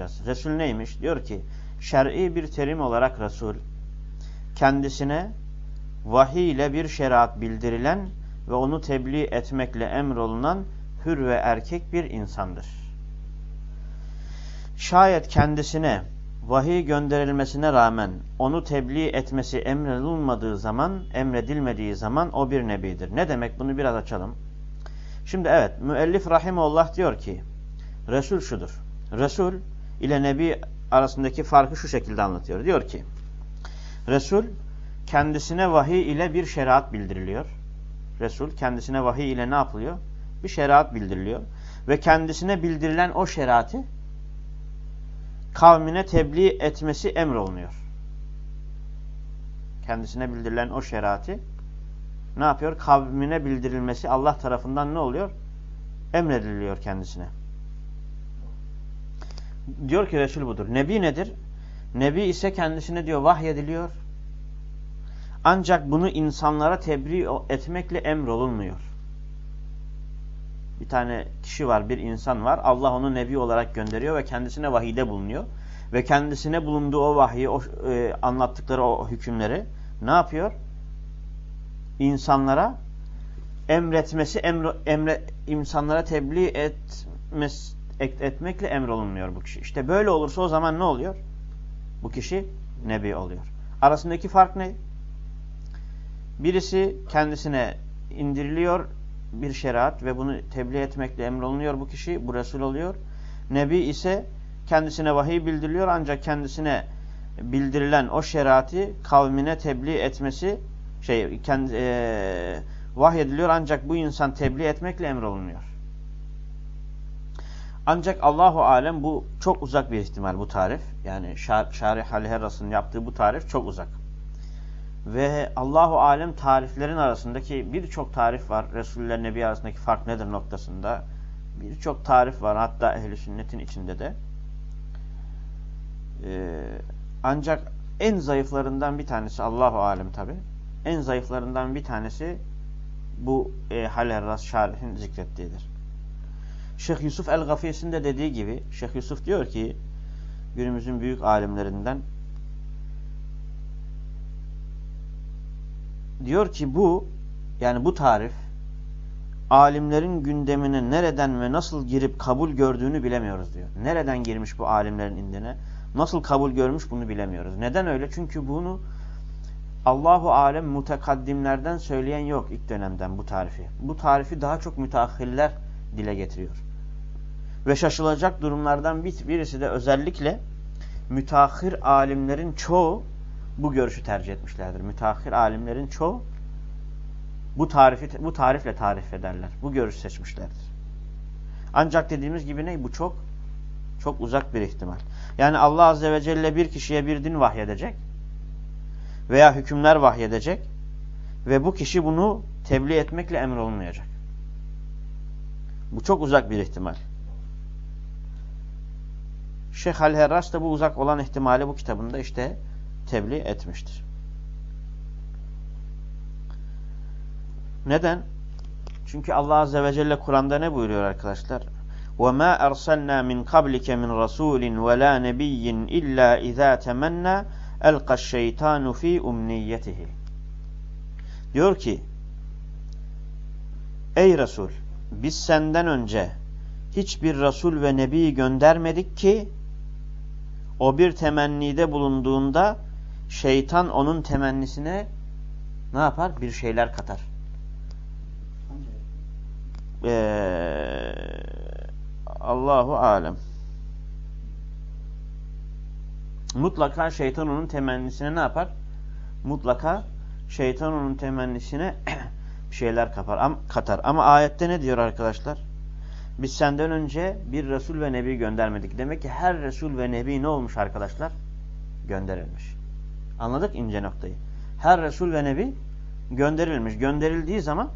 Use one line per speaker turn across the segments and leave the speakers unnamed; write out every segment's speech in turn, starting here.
anlatacağız. Resul neymiş? Diyor ki şer'i bir terim olarak Resul kendisine vahiy ile bir şeriat bildirilen ve onu tebliğ etmekle emrolunan hür ve erkek bir insandır. Şayet kendisine vahiy gönderilmesine rağmen onu tebliğ etmesi emredilmediği zaman, emredilmediği zaman o bir nebidir. Ne demek bunu biraz açalım. Şimdi evet müellif rahimullah diyor ki Resul şudur. Resul ile Nebi arasındaki farkı şu şekilde anlatıyor. Diyor ki Resul kendisine vahiy ile bir şeriat bildiriliyor. Resul kendisine vahiy ile ne yapılıyor? Bir şeriat bildiriliyor. Ve kendisine bildirilen o şeriatı kavmine tebliğ etmesi emrolunuyor. Kendisine bildirilen o şeriatı ne yapıyor? Kavmine bildirilmesi Allah tarafından ne oluyor? Emrediliyor kendisine. Diyor ki Resul budur. Nebi nedir? Nebi ise kendisine diyor vahyediliyor. Ancak bunu insanlara tebliğ etmekle emrolunmuyor. Bir tane kişi var, bir insan var. Allah onu nebi olarak gönderiyor ve kendisine vahide bulunuyor. Ve kendisine bulunduğu o vahiyi, o e, anlattıkları o hükümleri ne yapıyor? İnsanlara emretmesi, emre, emre, insanlara tebliğ etmesi, et, etmekle emrolunmuyor bu kişi. İşte böyle olursa o zaman ne oluyor? Bu kişi nebi oluyor. Arasındaki fark ne? Birisi kendisine indiriliyor bir şeriat ve bunu tebliğ etmekle emrolunuyor bu kişi, bu Resul oluyor. Nebi ise kendisine vahiy bildiriliyor ancak kendisine bildirilen o şeriatı kavmine tebliğ etmesi şey kendi e, vahyediliyor ancak bu insan tebliğ etmekle emrolunuyor. Ancak Allahu alem bu çok uzak bir ihtimal bu tarif. Yani Şarih Halheras'ın yaptığı bu tarif çok uzak. Ve Allahu alem tariflerin arasındaki birçok tarif var. Resuller Nebi arasındaki fark nedir noktasında. Birçok tarif var. Hatta ehli sünnetin içinde de. Ee, ancak en zayıflarından bir tanesi Allahu alem tabi. En zayıflarından bir tanesi bu e, Halerras Şarih'in zikrettiğidir. Şeyh Yusuf el-Gafiyes'in de dediği gibi Şeyh Yusuf diyor ki günümüzün büyük alimlerinden diyor ki bu yani bu tarif alimlerin gündemine nereden ve nasıl girip kabul gördüğünü bilemiyoruz diyor. Nereden girmiş bu alimlerin indine? Nasıl kabul görmüş bunu bilemiyoruz. Neden öyle? Çünkü bunu Allahu alem mutekaddimlerden söyleyen yok ilk dönemden bu tarifi. Bu tarifi daha çok müteahhiller dile getiriyor. Ve şaşılacak durumlardan birisi de özellikle müteahhir alimlerin çoğu bu görüşü tercih etmişlerdir. Müteahhir alimlerin çoğu bu tarifi bu tarifle tarif ederler. Bu görüş seçmişlerdir. Ancak dediğimiz gibi ne? Bu çok çok uzak bir ihtimal. Yani Allah Azze ve Celle bir kişiye bir din vahyedecek veya hükümler vahyedecek ve bu kişi bunu tebliğ etmekle emrolunmayacak. Bu çok uzak bir ihtimal. Şeyh Al-Herras da bu uzak olan ihtimali bu kitabında işte tebliğ etmiştir. Neden? Çünkü Allah Azze ve Celle Kur'an'da ne buyuruyor arkadaşlar? وَمَا أَرْسَلْنَا مِنْ قَبْلِكَ مِنْ رَسُولٍ وَلَا نَبِيٍّ إِلَّا إِذَا تَمَنَّى أَلْقَ الشَّيْطَانُ ف۪ي اُمْنِيَّتِهِ Diyor ki Ey Resul biz senden önce hiçbir Resul ve Nebi göndermedik ki o bir temennide bulunduğunda şeytan onun temennisine ne yapar? Bir şeyler katar. Ee, Allahu alem. Mutlaka şeytan onun temennisine ne yapar? Mutlaka şeytan onun temennisine bir şeyler katar. Ama ayette ne diyor arkadaşlar? Biz senden önce bir Resul ve Nebi göndermedik. Demek ki her Resul ve Nebi ne olmuş arkadaşlar? Gönderilmiş. Anladık ince noktayı. Her Resul ve Nebi gönderilmiş. Gönderildiği zaman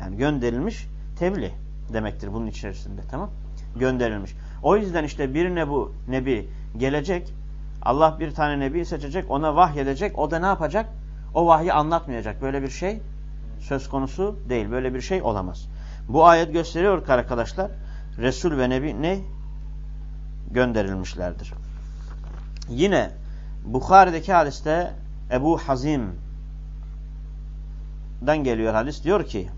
yani gönderilmiş tebliğ demektir bunun içerisinde. Tamam Gönderilmiş. O yüzden işte bir nebu, nebi gelecek. Allah bir tane nebi seçecek. Ona vahyedecek. O da ne yapacak? O vahyi anlatmayacak. Böyle bir şey söz konusu değil. Böyle bir şey olamaz. Bu ayet gösteriyor ki arkadaşlar Resul ve Nebi ne? gönderilmişlerdir. Yine Bukhari'deki hadiste Ebu Hazim'den geliyor hadis diyor ki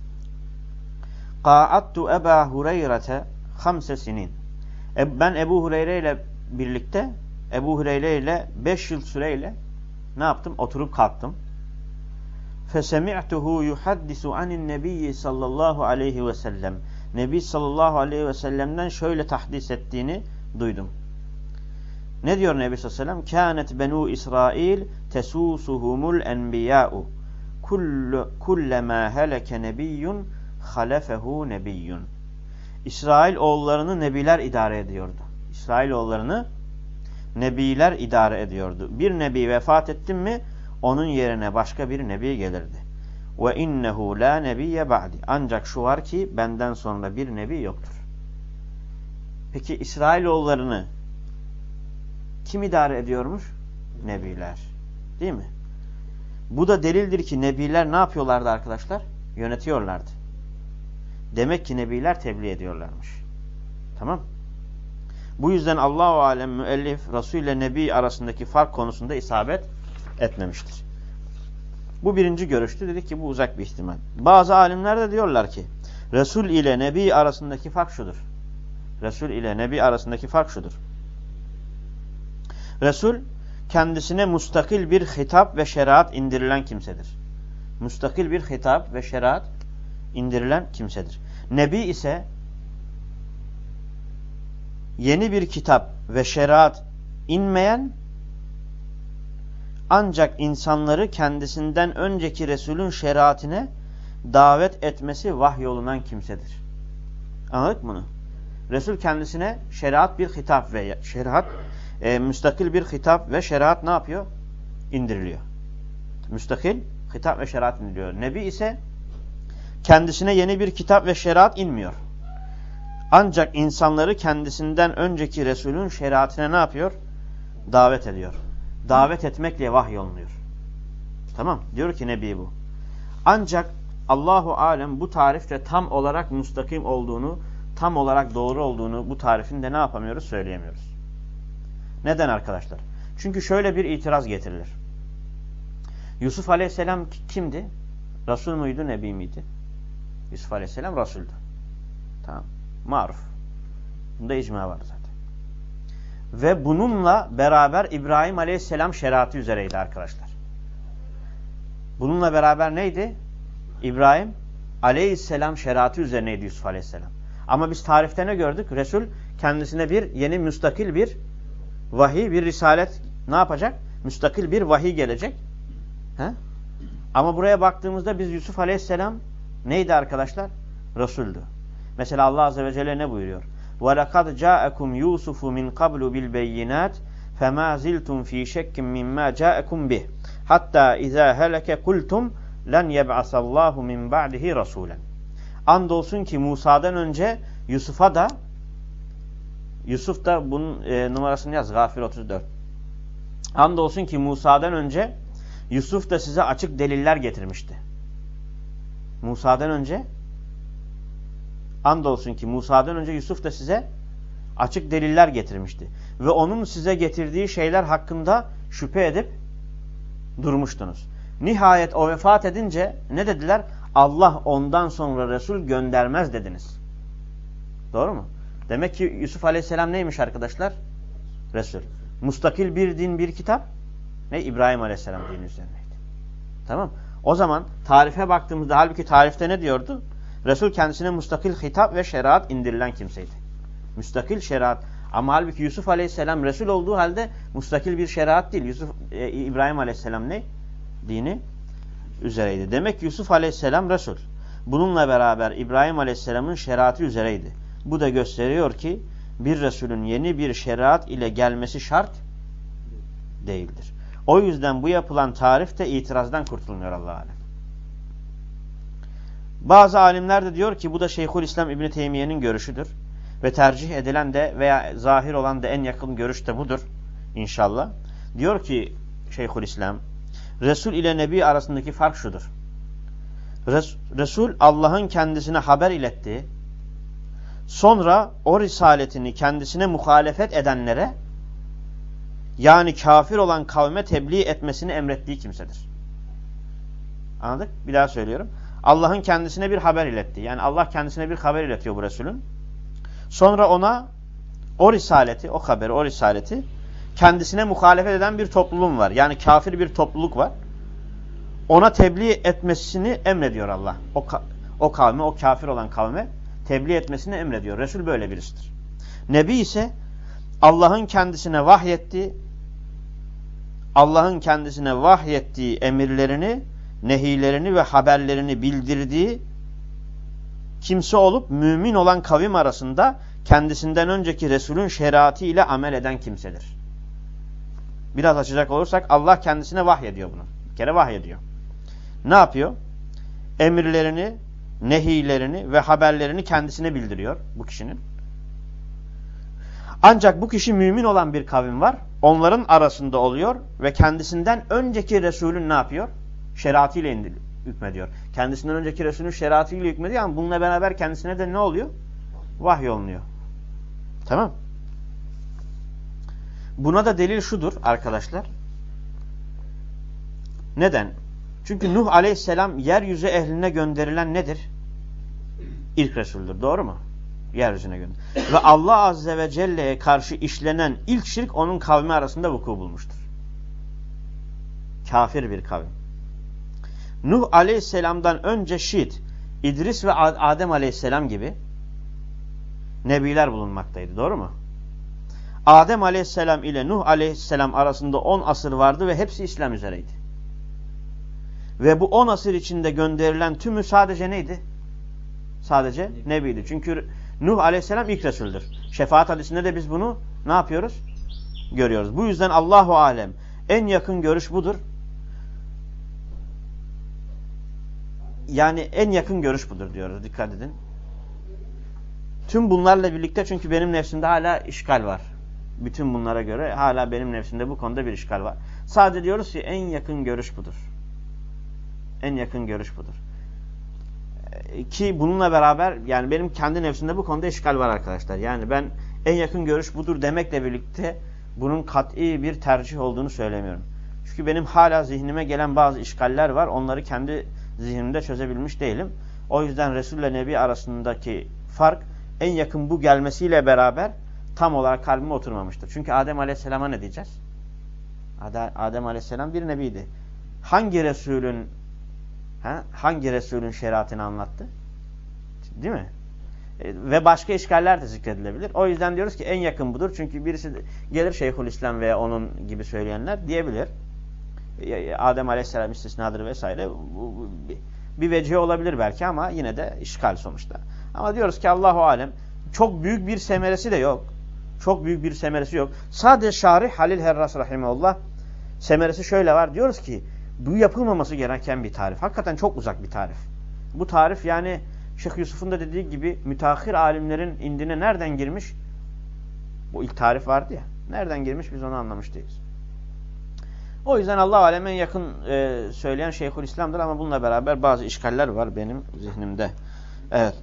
Qa'attu Eba Hureyre'te hamse sinin. E, ben Ebu Hureyre ile birlikte Ebu Hureyre ile 5 yıl süreyle ne yaptım? Oturup kalktım. Fesemi'tuhu yuhaddisu anin nebiyyi sallallahu aleyhi ve sellem. Nebi sallallahu aleyhi ve sellem'den şöyle tahdis ettiğini duydum. Ne diyor Nebi sallallahu aleyhi ve sellem? Kânet benû İsrail tesusuhumul enbiyâ'u. Kullemâ heleke nebiyyun halefehu nebiyyun. İsrail oğullarını nebiler idare ediyordu. İsrail oğullarını nebiler idare ediyordu. Bir nebi vefat etti mi onun yerine başka bir nebi gelirdi. Ve innehu la nebiyye ba'di. Ancak şu var ki benden sonra bir nebi yoktur. Peki İsrailoğullarını kim idare ediyormuş? Nebiler. Değil mi? Bu da delildir ki nebiler ne yapıyorlardı arkadaşlar? Yönetiyorlardı. Demek ki nebiler tebliğ ediyorlarmış. Tamam. Bu yüzden Allahu alem müellif Resul ile Nebi arasındaki fark konusunda isabet etmemiştir. Bu birinci görüştü. Dedik ki bu uzak bir ihtimal. Bazı alimler de diyorlar ki Resul ile Nebi arasındaki fark şudur. Resul ile Nebi arasındaki fark şudur. Resul kendisine mustakil bir hitap ve şeriat indirilen kimsedir. Mustakil bir hitap ve şeriat indirilen kimsedir. Nebi ise yeni bir kitap ve şeriat inmeyen ancak insanları kendisinden önceki Resulün şeriatine davet etmesi vahyolunan kimsedir. Anladık bunu? Resul kendisine şeriat bir hitap ve şeriat e, müstakil bir hitap ve şeriat ne yapıyor? İndiriliyor. Müstakil hitap ve şeriat indiriliyor. Nebi ise kendisine yeni bir kitap ve şeriat inmiyor. Ancak insanları kendisinden önceki Resulün şeriatine ne yapıyor? Davet ediyor. Davet etmekle vahiy olunuyor. Tamam. Diyor ki Nebi bu. Ancak Allahu Alem bu tarifte tam olarak müstakim olduğunu, tam olarak doğru olduğunu bu tarifin de ne yapamıyoruz? Söyleyemiyoruz. Neden arkadaşlar? Çünkü şöyle bir itiraz getirilir. Yusuf Aleyhisselam kimdi? Resul muydu, Nebi miydi? Yusuf Aleyhisselam Resul'dü. Tamam. Maruf. Bunda icma var zaten. Ve bununla beraber İbrahim Aleyhisselam şeriatı üzereydi arkadaşlar. Bununla beraber neydi? İbrahim Aleyhisselam şeriatı üzerineydi Yusuf Aleyhisselam. Ama biz tarifte ne gördük? Resul kendisine bir yeni müstakil bir vahiy, bir risalet ne yapacak? Müstakil bir vahiy gelecek. He? Ama buraya baktığımızda biz Yusuf Aleyhisselam neydi arkadaşlar? Resul'dü. Mesela Allah Azze ve Celle ne buyuruyor? وَلَقَدْ جَاءَكُمْ يُوسُفُ مِنْ قَبْلُ بِالْبَيِّنَاتِ فَمَا زِلْتُمْ ف۪ي شَكٍ مِمَّا جَاءَكُمْ بِهِ حَتَّى اِذَا هَلَكَ قُلْتُمْ لَنْ يَبْعَسَ اللّٰهُ مِنْ بَعْدِهِ رَسُولًا Andolsun ki Musa'dan önce Yusuf'a da Yusuf da bunun e, numarasını yaz. Gafir 34. Andolsun ki Musa'dan önce Yusuf da size açık deliller getirmişti. Musa'dan önce andolsun ki Musa'dan önce Yusuf da size açık deliller getirmişti. Ve onun size getirdiği şeyler hakkında şüphe edip durmuştunuz. Nihayet o vefat edince ne dediler? Allah ondan sonra Resul göndermez dediniz. Doğru mu? Demek ki Yusuf Aleyhisselam neymiş arkadaşlar? Resul. Mustakil bir din, bir kitap. Ne? İbrahim Aleyhisselam dini üzerineydi. Tamam. O zaman tarife baktığımızda halbuki tarifte ne diyordu? Resul kendisine mustakil hitap ve şeriat indirilen kimseydi. Müstakil şeriat. Ama halbuki Yusuf Aleyhisselam Resul olduğu halde mustakil bir şeriat değil. Yusuf e, İbrahim Aleyhisselam ne? Dini üzereydi. Demek Yusuf Aleyhisselam Resul. Bununla beraber İbrahim Aleyhisselam'ın şeriatı üzereydi. Bu da gösteriyor ki bir Resulün yeni bir şeriat ile gelmesi şart değildir. O yüzden bu yapılan tarif de itirazdan kurtulmuyor Allah alem. Bazı alimler de diyor ki bu da Şeyhülislam İbni Teymiye'nin görüşüdür. Ve tercih edilen de veya zahir olan da en yakın görüş de budur inşallah. Diyor ki Şeyhülislam Resul ile Nebi arasındaki fark şudur. Resul Allah'ın kendisine haber ilettiği Sonra o risaletini kendisine muhalefet edenlere yani kafir olan kavme tebliğ etmesini emrettiği kimsedir. Anladık? Bir daha söylüyorum. Allah'ın kendisine bir haber iletti. Yani Allah kendisine bir haber iletiyor bu Resulün. Sonra ona o risaleti, o haberi, o risaleti kendisine muhalefet eden bir topluluğum var. Yani kafir bir topluluk var. Ona tebliğ etmesini emrediyor Allah. O, o kavme, o kafir olan kavme tebliğ etmesini emrediyor. Resul böyle birisidir. Nebi ise Allah'ın kendisine vahyettiği Allah'ın kendisine vahyettiği emirlerini, nehilerini ve haberlerini bildirdiği kimse olup mümin olan kavim arasında kendisinden önceki Resulün şeriatı ile amel eden kimsedir. Biraz açacak olursak Allah kendisine vahyediyor bunu. Bir kere vahyediyor. Ne yapıyor? Emirlerini, nehilerini ve haberlerini kendisine bildiriyor bu kişinin. Ancak bu kişi mümin olan bir kavim var. Onların arasında oluyor ve kendisinden önceki Resulün ne yapıyor? Şeriatıyla hükmediyor. Kendisinden önceki Resulün şeriatıyla hükmediyor ama bununla beraber kendisine de ne oluyor? Vahiy olunuyor. Tamam. Buna da delil şudur arkadaşlar. Neden? Çünkü Nuh aleyhisselam yeryüzü ehline gönderilen nedir? İlk Resul'dür. Doğru mu? Yeryüzüne gönder. Ve Allah azze ve celle'ye karşı işlenen ilk şirk onun kavmi arasında vuku bulmuştur. Kafir bir kavim. Nuh aleyhisselamdan önce Şit, İdris ve Adem aleyhisselam gibi nebiler bulunmaktaydı. Doğru mu? Adem aleyhisselam ile Nuh aleyhisselam arasında 10 asır vardı ve hepsi İslam üzereydi. Ve bu 10 asır içinde gönderilen tümü sadece neydi? Sadece nebiydi. Çünkü Nuh aleyhisselam ilk Resul'dür. Şefaat hadisinde de biz bunu ne yapıyoruz? Görüyoruz. Bu yüzden Allahu Alem en yakın görüş budur. Yani en yakın görüş budur diyoruz. Dikkat edin. Tüm bunlarla birlikte çünkü benim nefsimde hala işgal var. Bütün bunlara göre hala benim nefsimde bu konuda bir işgal var. Sadece diyoruz ki en yakın görüş budur. En yakın görüş budur. Ee, ki bununla beraber yani benim kendi nefsimde bu konuda işgal var arkadaşlar. Yani ben en yakın görüş budur demekle birlikte bunun kat'i bir tercih olduğunu söylemiyorum. Çünkü benim hala zihnime gelen bazı işgaller var. Onları kendi zihnimde çözebilmiş değilim. O yüzden Resul ile Nebi arasındaki fark en yakın bu gelmesiyle beraber tam olarak kalbime oturmamıştır. Çünkü Adem Aleyhisselam'a ne diyeceğiz? Adem Aleyhisselam bir nebiydi. Hangi Resulün ha, hangi Resulün şeriatını anlattı? Değil mi? E, ve başka işgaller de zikredilebilir. O yüzden diyoruz ki en yakın budur. Çünkü birisi gelir Şeyhülislam veya onun gibi söyleyenler diyebilir. Adem Aleyhisselam istisnadır vesaire. Bu, bir vecihe olabilir belki ama yine de işgal sonuçta. Ama diyoruz ki Allahu Alem çok büyük bir semeresi de yok. Çok büyük bir semeresi yok. Sadece Şarih Halil Herras Rahimeullah semeresi şöyle var. Diyoruz ki bu yapılmaması gereken bir tarif. Hakikaten çok uzak bir tarif. Bu tarif yani Şeyh Yusuf'un da dediği gibi müteahhir alimlerin indine nereden girmiş? Bu ilk tarif vardı ya. Nereden girmiş biz onu anlamış değiliz. O yüzden Allah alemen yakın e, söyleyen Şeyhül İslam'dır ama bununla beraber bazı işgaller var benim zihnimde. Evet.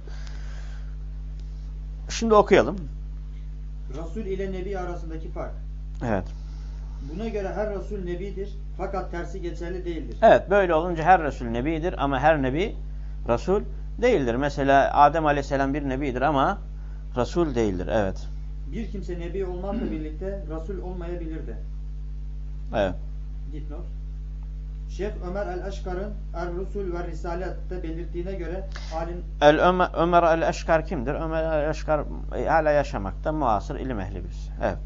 Şimdi okuyalım.
Resul ile Nebi arasındaki fark.
Evet.
Buna göre her Resul Nebidir fakat tersi geçerli değildir.
Evet böyle olunca her Resul Nebidir ama her Nebi Resul değildir. Mesela Adem Aleyhisselam bir Nebidir ama Resul değildir. Evet.
Bir kimse Nebi olmakla birlikte Resul olmayabilir de.
Evet.
Dipnot. Şeyh Ömer el-Eşkar'ın Er-Rusul ve Risalet'te belirttiğine göre alim...
El Ömer, Ömer el-Eşkar kimdir? Ömer el-Eşkar e, hala yaşamakta muasır ilim ehli birisi. Evet.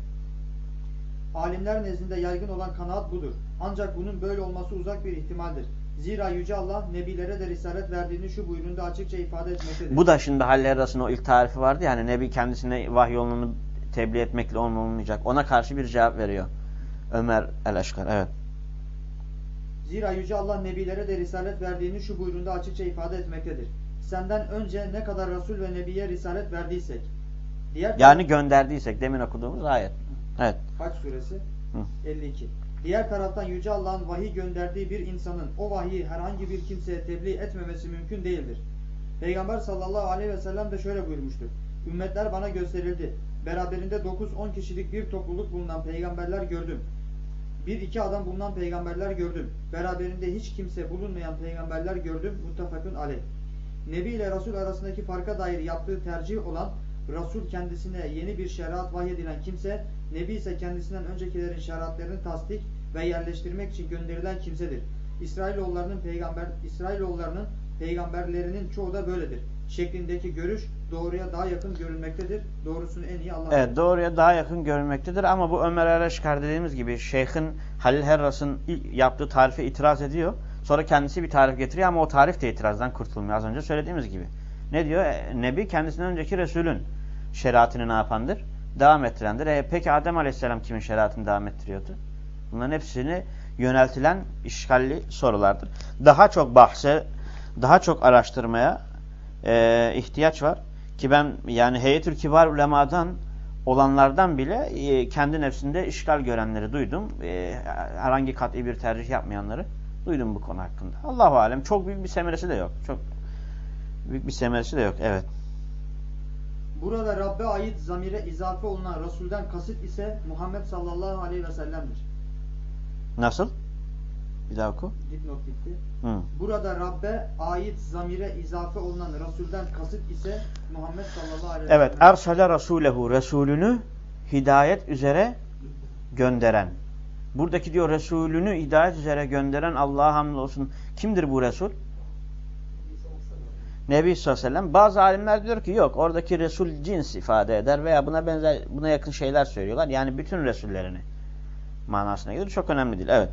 Alimler nezdinde yaygın olan kanaat budur. Ancak bunun böyle olması uzak bir ihtimaldir. Zira Yüce Allah Nebilere de Risalet verdiğini şu buyruğunda açıkça ifade etmektedir.
Bu da şimdi haller arasında o ilk tarifi vardı yani Nebi kendisine vahiy yolunu tebliğ etmekle olmayacak. Ona karşı bir cevap veriyor. Ömer el-Eşkar. Evet.
Zira Yüce Allah Nebilere de Risalet verdiğini şu buyruğunda açıkça ifade etmektedir. Senden önce ne kadar Resul ve Nebiye Risalet verdiysek.
Diğer yani gönderdiysek demin okuduğumuz ayet. Evet.
Haç suresi Hı. 52. Diğer taraftan Yüce Allah'ın vahiy gönderdiği bir insanın o vahiyi herhangi bir kimseye tebliğ etmemesi mümkün değildir. Peygamber sallallahu aleyhi ve sellem de şöyle buyurmuştur. Ümmetler bana gösterildi. Beraberinde 9-10 kişilik bir topluluk bulunan peygamberler gördüm. Bir iki adam bulunan peygamberler gördüm. Beraberinde hiç kimse bulunmayan peygamberler gördüm. Muttefakun aleyh. Nebi ile Resul arasındaki farka dair yaptığı tercih olan Resul kendisine yeni bir şeriat vahyedilen kimse, Nebi ise kendisinden öncekilerin şeriatlarını tasdik ve yerleştirmek için gönderilen kimsedir. İsrailoğullarının peygamber İsrailoğullarının peygamberlerinin çoğu da böyledir. Şeklindeki görüş doğruya daha yakın görülmektedir. Doğrusunu en iyi Allah.
Evet doğruya daha yakın görünmektedir ama bu Ömer Araşkar dediğimiz gibi Şeyh'in Halil Herras'ın yaptığı tarife itiraz ediyor. Sonra kendisi bir tarif getiriyor ama o tarif de itirazdan kurtulmuyor. Az önce söylediğimiz gibi. Ne diyor? E, Nebi kendisinden önceki Resulün şeriatını ne yapandır? Devam ettirendir. E, peki Adem Aleyhisselam kimin şeriatını devam ettiriyordu? Bunların hepsini yöneltilen işgalli sorulardır. Daha çok bahse, daha çok araştırmaya e, ihtiyaç var. Ki ben yani Heyetül Kibar Ulema'dan olanlardan bile e, kendi nefsinde işgal görenleri duydum. E, herhangi kat'i bir tercih yapmayanları duydum bu konu hakkında. Allahu alem çok büyük bir semeresi de yok. Çok büyük bir semeresi de yok. Evet.
Burada Rabbe ait zamire izafe olunan Resul'den kasıt ise Muhammed sallallahu aleyhi ve sellem'dir.
Nasıl? Bir daha oku.
Dipnot gitti.
Hı.
Burada Rabbe ait zamire izafe olunan Resul'den kasıt ise Muhammed sallallahu aleyhi ve
Evet.
sellem.
Ersale Rasulehu. Resulünü hidayet üzere gönderen. Buradaki diyor Resulünü hidayet üzere gönderen Allah'a hamdolsun. Kimdir bu Resul? Nebi sallallahu aleyhi ve sellem. Bazı alimler diyor ki yok oradaki Resul cins ifade eder veya buna benzer buna yakın şeyler söylüyorlar. Yani bütün Resullerini manasına gelir. Çok önemli değil. Evet.